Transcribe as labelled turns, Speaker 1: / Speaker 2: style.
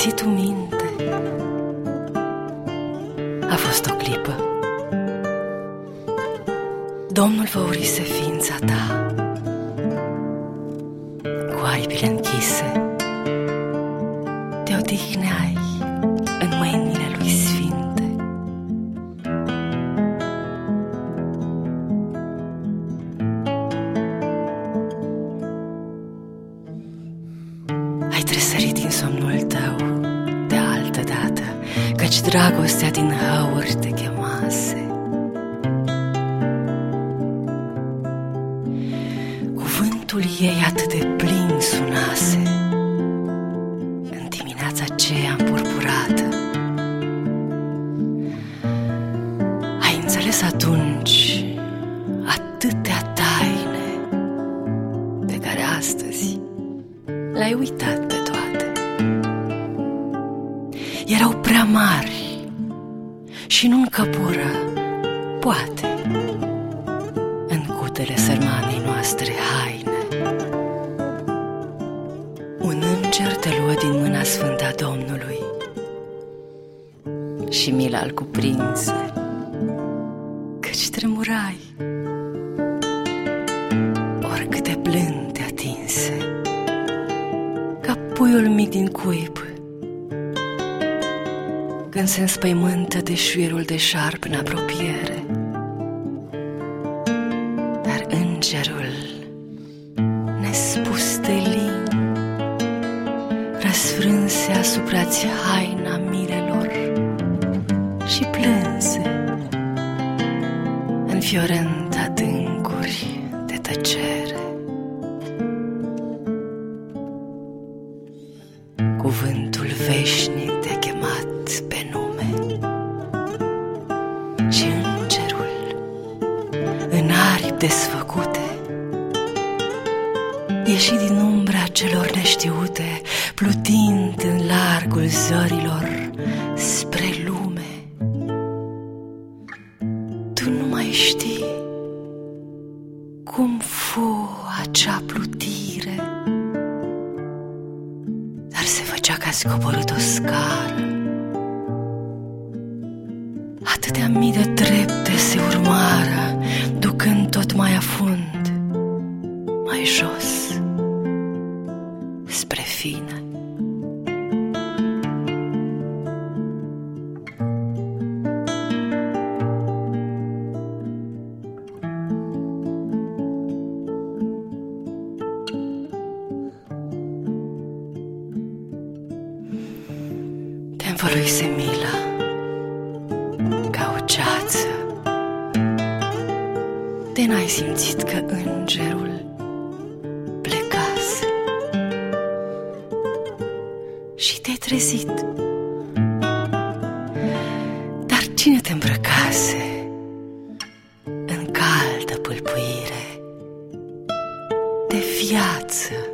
Speaker 1: si tu minte. A fost o clipă. Domnul vă urise ființa ta cu aripile închise. Te odihneai Căci dragostea din hăuri te chemase. Cuvântul ei atât de plin sunase. În dimineața aceea împurpurată. Ai înțeles atunci atâtea taine Pe care astăzi le-ai uitat? pe toate Erau prea mari și nu încăpură, poate în cutele sărmanei noastre haine. Un înger te luă din mâna sfânta Domnului și mila al cuprinse, căci tremurai, oricâte blând te atinse, ca puiul mic din cuib, când se înspăimântă de șuierul de șarp în apropiere. Dar îngerul nespus de lin Răsfrânse asupra-ți haina mirelor Și plânse Înfiorând adâncuri de tăcere desfăcute. Ieși din umbra celor neștiute Plutind în largul zărilor spre lume. Tu nu mai știi cum fu acea plutire Dar se făcea ca scoborât o scară tot mai afund, mai jos, spre fine. Te învăluise mila De n-ai simțit că îngerul plecase? Și te-ai trezit. Dar cine te îmbrăcase În caldă pâlpâire De viață